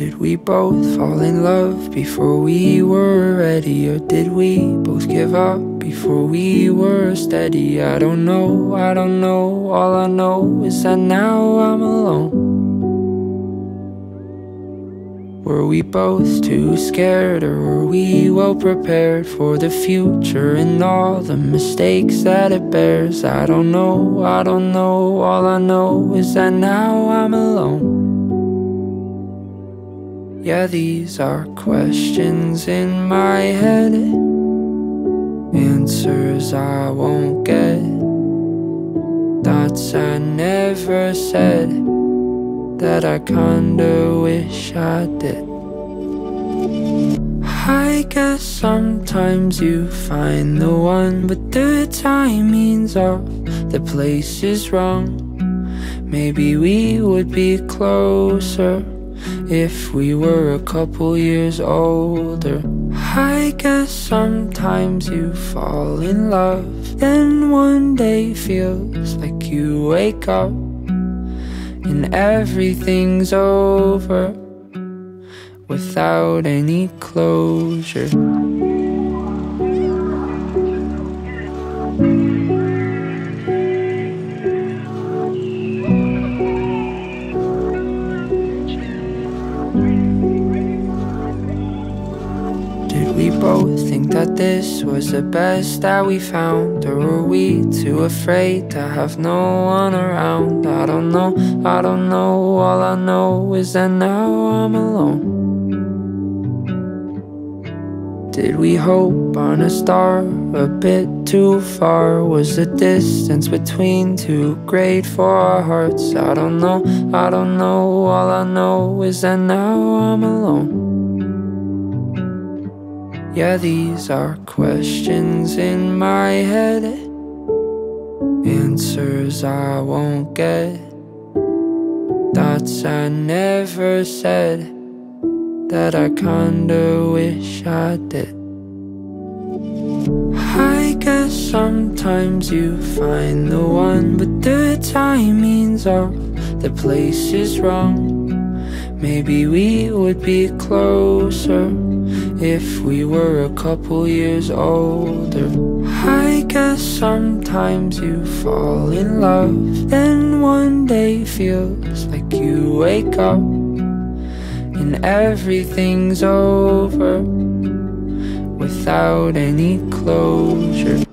we both fall in love before we were ready? Or did we both give up before we were steady? I don't know, I don't know. All I know is that now I'm alone. Were we both too scared, or were we well prepared for the future and all the mistakes that it bears? I don't know, I don't know. All I know is that now I'm alone. Yeah, these are questions in my head, answers I won't get, thoughts I never said that I kinda wish I did. I guess sometimes you find the one, but the timing's off, the place is wrong. Maybe we would be closer if we were a couple years older. I guess sometimes you fall in love, then one day feels like you wake up and everything's over without any closure. We both think that this was the best that we found? Or were we too afraid to have no one around? I don't know, I don't know. All I know is that now I'm alone. Did we hope on a star a bit too far? Was the distance between too great for our hearts? I don't know, I don't know. All I know is that now I'm alone. Yeah, these are questions in my head, answers I won't get, thoughts I never said that I kinda wish I did. I guess sometimes you find the one, but the timing's off, the place is wrong. Maybe we would be closer if we were a couple years older. I guess sometimes you fall in love, then one day feels like you wake up and everything's over without any closure.